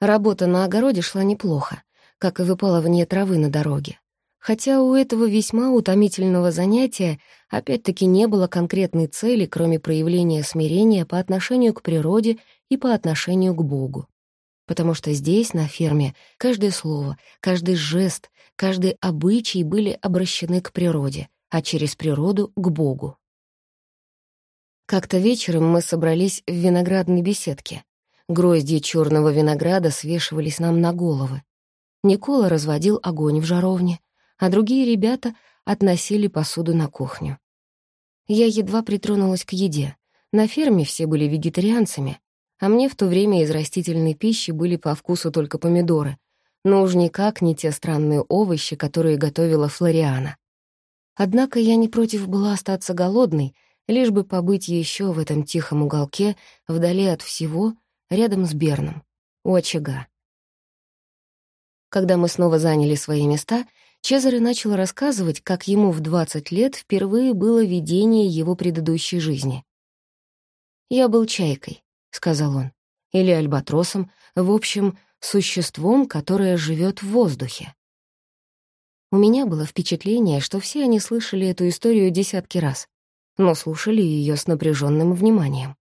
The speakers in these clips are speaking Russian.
Работа на огороде шла неплохо, как и выпалывание травы на дороге. Хотя у этого весьма утомительного занятия опять-таки не было конкретной цели, кроме проявления смирения по отношению к природе и по отношению к Богу. Потому что здесь, на ферме, каждое слово, каждый жест, каждый обычай были обращены к природе, а через природу — к Богу. Как-то вечером мы собрались в виноградной беседке. Грозди черного винограда свешивались нам на головы. Никола разводил огонь в жаровне, а другие ребята относили посуду на кухню. Я едва притронулась к еде. На ферме все были вегетарианцами, а мне в то время из растительной пищи были по вкусу только помидоры, но уж никак не те странные овощи, которые готовила Флориана. Однако я не против была остаться голодной, лишь бы побыть еще в этом тихом уголке, вдали от всего, рядом с Берном, у очага. Когда мы снова заняли свои места, Чезаре начал рассказывать, как ему в 20 лет впервые было видение его предыдущей жизни. «Я был чайкой», — сказал он, — «или альбатросом, в общем, существом, которое живет в воздухе». У меня было впечатление, что все они слышали эту историю десятки раз, но слушали ее с напряженным вниманием.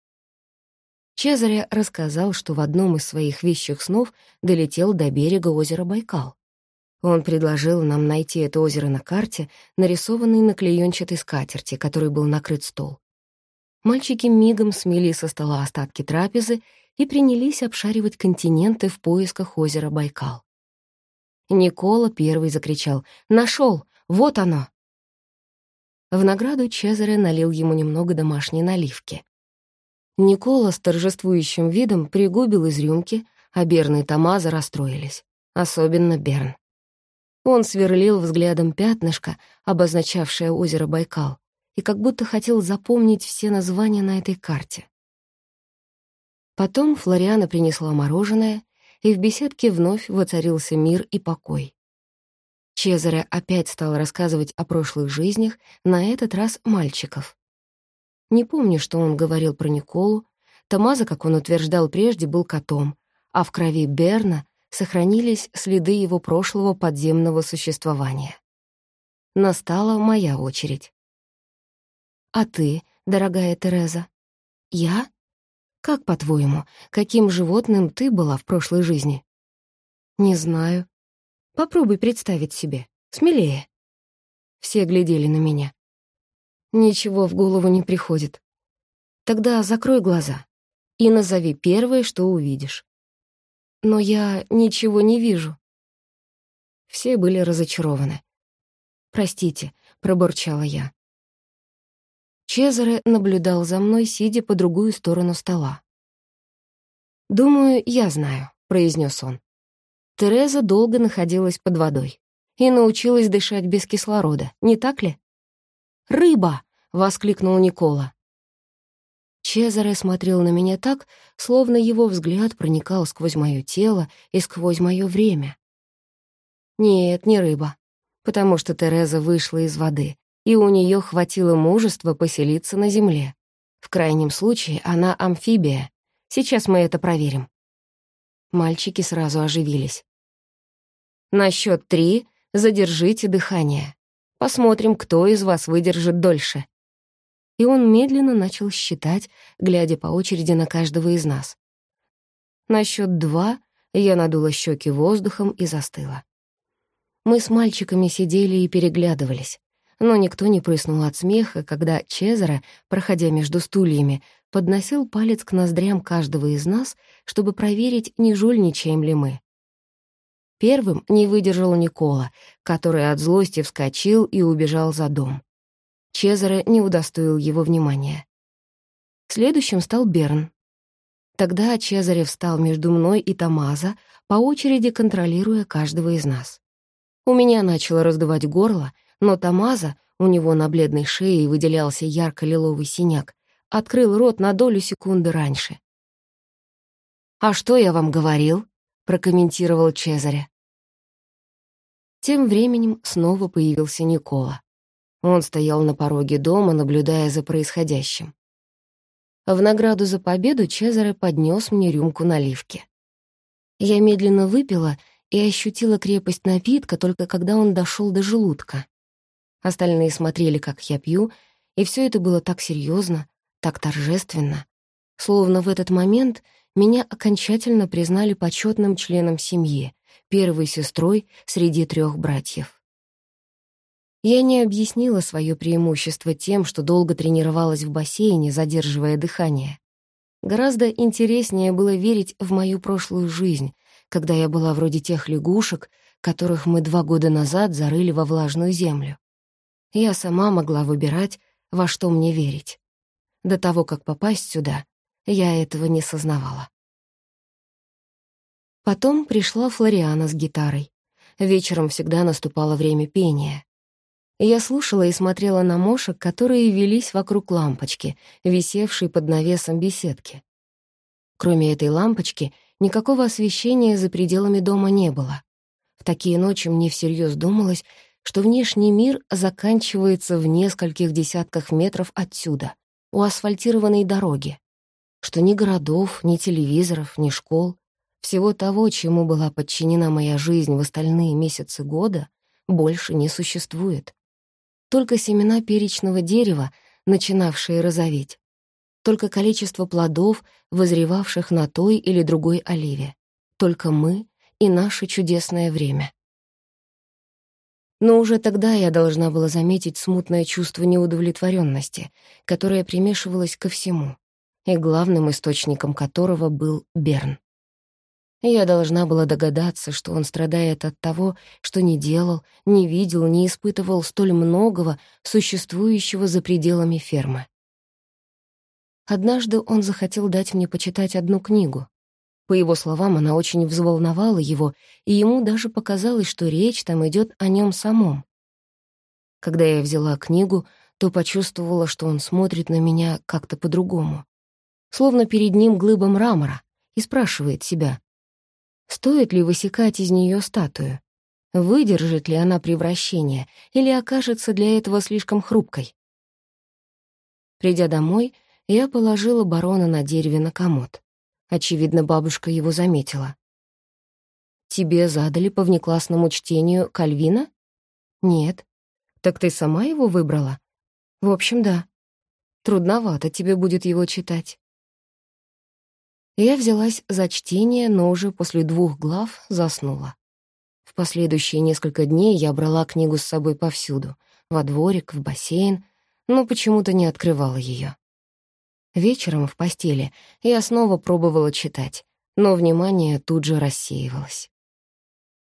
Чезаря рассказал, что в одном из своих вещих снов долетел до берега озера Байкал. Он предложил нам найти это озеро на карте, нарисованной на клеенчатой скатерти, которой был накрыт стол. Мальчики мигом смели со стола остатки трапезы и принялись обшаривать континенты в поисках озера Байкал. Никола первый закричал «Нашел! Вот оно!» В награду Чезаре налил ему немного домашней наливки. Никола с торжествующим видом пригубил из рюмки, а Берн и Тамаза расстроились. Особенно Берн. Он сверлил взглядом пятнышко, обозначавшее озеро Байкал, и как будто хотел запомнить все названия на этой карте. Потом Флориана принесла мороженое, и в беседке вновь воцарился мир и покой. Чезаре опять стал рассказывать о прошлых жизнях, на этот раз мальчиков. Не помню, что он говорил про Николу. Томазо, как он утверждал прежде, был котом, а в крови Берна сохранились следы его прошлого подземного существования. Настала моя очередь. «А ты, дорогая Тереза?» «Я? Как, по-твоему, каким животным ты была в прошлой жизни?» «Не знаю. Попробуй представить себе. Смелее». Все глядели на меня. Ничего в голову не приходит. Тогда закрой глаза и назови первое, что увидишь. Но я ничего не вижу. Все были разочарованы. «Простите», — пробурчала я. Чезаре наблюдал за мной, сидя по другую сторону стола. «Думаю, я знаю», — произнес он. Тереза долго находилась под водой и научилась дышать без кислорода, не так ли? «Рыба!» — воскликнул Никола. Чезаре смотрел на меня так, словно его взгляд проникал сквозь мое тело и сквозь мое время. Нет, не рыба, потому что Тереза вышла из воды, и у нее хватило мужества поселиться на земле. В крайнем случае она амфибия. Сейчас мы это проверим. Мальчики сразу оживились. На счет три задержите дыхание. Посмотрим, кто из вас выдержит дольше. И он медленно начал считать, глядя по очереди на каждого из нас. На счет два я надула щеки воздухом и застыла. Мы с мальчиками сидели и переглядывались, но никто не прыснул от смеха, когда Чезаро, проходя между стульями, подносил палец к ноздрям каждого из нас, чтобы проверить, не жульничаем ли мы. Первым не выдержал Никола, который от злости вскочил и убежал за дом. Чезаре не удостоил его внимания. Следующим стал Берн. Тогда Чезаре встал между мной и Тамаза, по очереди контролируя каждого из нас. У меня начало раздувать горло, но Тамаза, у него на бледной шее выделялся ярко-лиловый синяк, открыл рот на долю секунды раньше. «А что я вам говорил?» Прокомментировал Чезаре. Тем временем снова появился Никола. Он стоял на пороге дома, наблюдая за происходящим. В награду за победу Чезаре поднес мне рюмку наливки. Я медленно выпила и ощутила крепость напитка только когда он дошел до желудка. Остальные смотрели, как я пью, и все это было так серьезно, так торжественно, словно в этот момент меня окончательно признали почетным членом семьи, первой сестрой среди трех братьев. Я не объяснила свое преимущество тем, что долго тренировалась в бассейне, задерживая дыхание. Гораздо интереснее было верить в мою прошлую жизнь, когда я была вроде тех лягушек, которых мы два года назад зарыли во влажную землю. Я сама могла выбирать, во что мне верить. До того, как попасть сюда, я этого не сознавала. Потом пришла Флориана с гитарой. Вечером всегда наступало время пения. Я слушала и смотрела на мошек, которые велись вокруг лампочки, висевшей под навесом беседки. Кроме этой лампочки, никакого освещения за пределами дома не было. В такие ночи мне всерьез думалось, что внешний мир заканчивается в нескольких десятках метров отсюда, у асфальтированной дороги, что ни городов, ни телевизоров, ни школ, всего того, чему была подчинена моя жизнь в остальные месяцы года, больше не существует. Только семена перечного дерева, начинавшие розоветь. Только количество плодов, возревавших на той или другой оливе. Только мы и наше чудесное время. Но уже тогда я должна была заметить смутное чувство неудовлетворенности, которое примешивалось ко всему, и главным источником которого был Берн. Я должна была догадаться, что он страдает от того, что не делал, не видел, не испытывал столь многого, существующего за пределами фермы. Однажды он захотел дать мне почитать одну книгу. По его словам, она очень взволновала его, и ему даже показалось, что речь там идет о нем самом. Когда я взяла книгу, то почувствовала, что он смотрит на меня как-то по-другому. Словно перед ним глыба мрамора, и спрашивает себя, Стоит ли высекать из нее статую? Выдержит ли она превращение или окажется для этого слишком хрупкой? Придя домой, я положила барона на дереве на комод. Очевидно, бабушка его заметила. «Тебе задали по внеклассному чтению Кальвина?» «Нет». «Так ты сама его выбрала?» «В общем, да. Трудновато тебе будет его читать». Я взялась за чтение, но уже после двух глав заснула. В последующие несколько дней я брала книгу с собой повсюду, во дворик, в бассейн, но почему-то не открывала ее. Вечером в постели я снова пробовала читать, но внимание тут же рассеивалось.